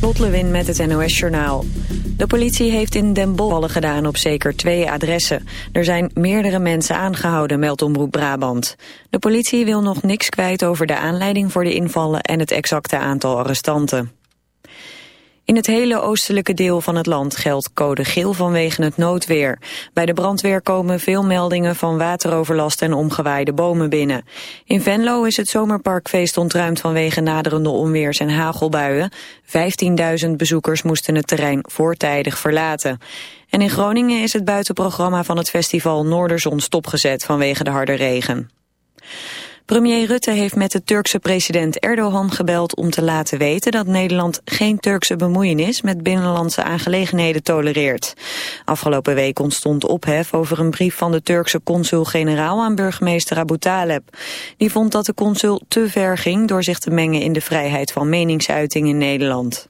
Lot Lewin met het NOS Journaal. De politie heeft in Den Bosch gedaan op zeker twee adressen. Er zijn meerdere mensen aangehouden, meldt Omroep Brabant. De politie wil nog niks kwijt over de aanleiding voor de invallen... en het exacte aantal arrestanten. In het hele oostelijke deel van het land geldt code geel vanwege het noodweer. Bij de brandweer komen veel meldingen van wateroverlast en omgewaaide bomen binnen. In Venlo is het zomerparkfeest ontruimd vanwege naderende onweers- en hagelbuien. 15.000 bezoekers moesten het terrein voortijdig verlaten. En in Groningen is het buitenprogramma van het festival Noorderzon stopgezet vanwege de harde regen. Premier Rutte heeft met de Turkse president Erdogan gebeld om te laten weten dat Nederland geen Turkse bemoeienis met binnenlandse aangelegenheden tolereert. Afgelopen week ontstond ophef over een brief van de Turkse consul-generaal aan burgemeester Abu Taleb. Die vond dat de consul te ver ging door zich te mengen in de vrijheid van meningsuiting in Nederland.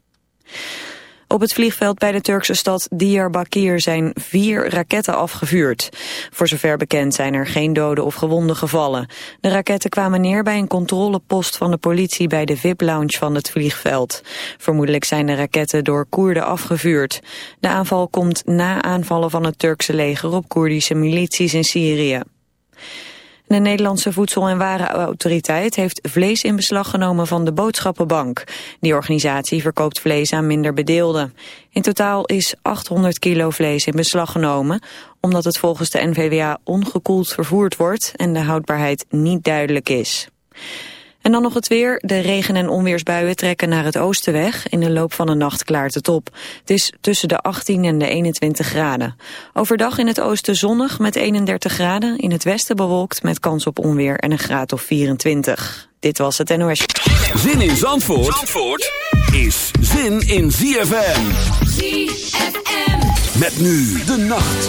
Op het vliegveld bij de Turkse stad Diyarbakir zijn vier raketten afgevuurd. Voor zover bekend zijn er geen doden of gewonden gevallen. De raketten kwamen neer bij een controlepost van de politie bij de VIP-lounge van het vliegveld. Vermoedelijk zijn de raketten door Koerden afgevuurd. De aanval komt na aanvallen van het Turkse leger op Koerdische milities in Syrië. De Nederlandse Voedsel- en Warenautoriteit heeft vlees in beslag genomen van de Boodschappenbank. Die organisatie verkoopt vlees aan minder bedeelden. In totaal is 800 kilo vlees in beslag genomen, omdat het volgens de NVWA ongekoeld vervoerd wordt en de houdbaarheid niet duidelijk is. En dan nog het weer. De regen- en onweersbuien trekken naar het oosten weg. In de loop van de nacht klaart het op. Het is tussen de 18 en de 21 graden. Overdag in het oosten zonnig met 31 graden. In het westen bewolkt met kans op onweer en een graad of 24. Dit was het NOS. Zin in Zandvoort, Zandvoort is zin in ZFM. ZFM. Met nu de nacht.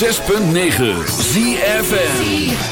106.9 ZFN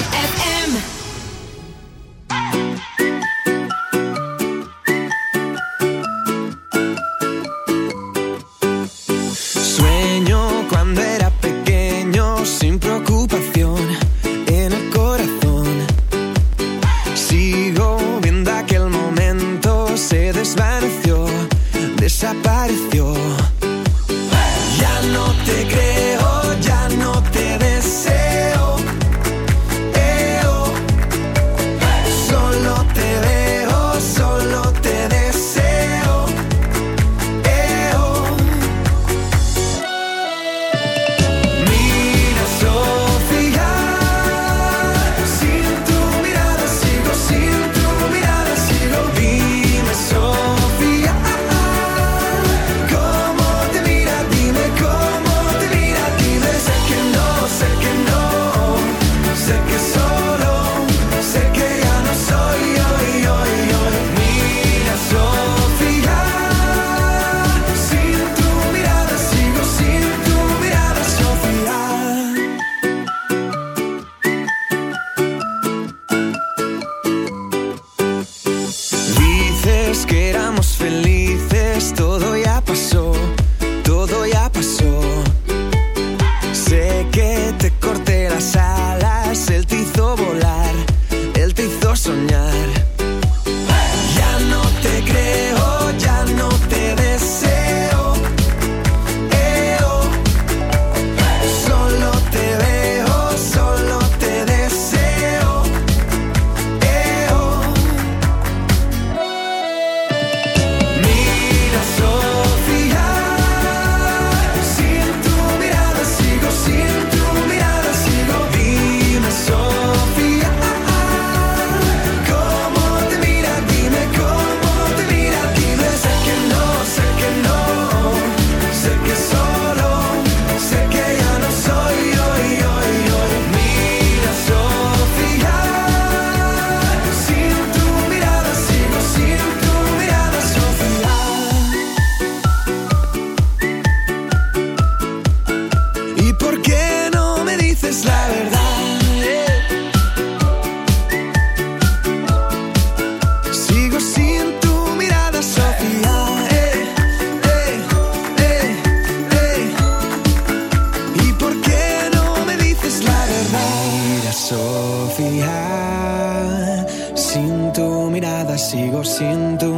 siento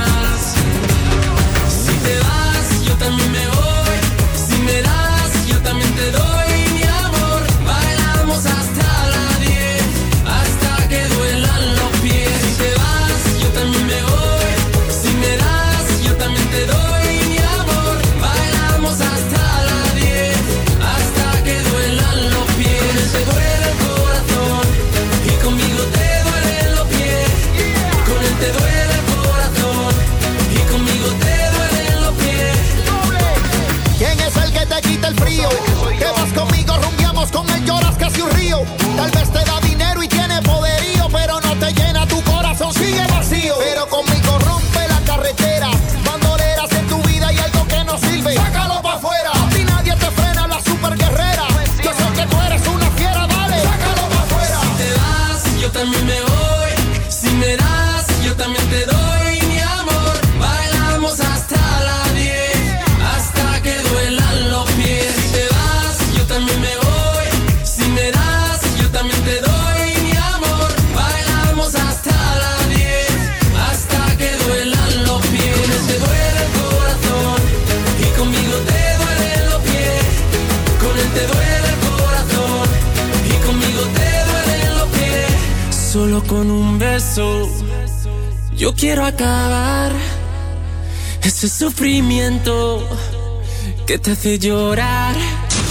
Si me das, yo también te doy mi amor. Bailamos hasta la 10. Hasta que duelan los pies. Con él te duele el corazón. Y conmigo te duelen los pies. Con él te duele el corazón. Y conmigo te duelen los pies. Solo con un beso. Yo quiero acabar. Ese sufrimiento. Que te hace llorar.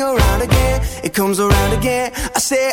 around again. It comes around again. I say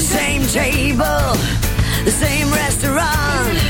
The same table, the same restaurant.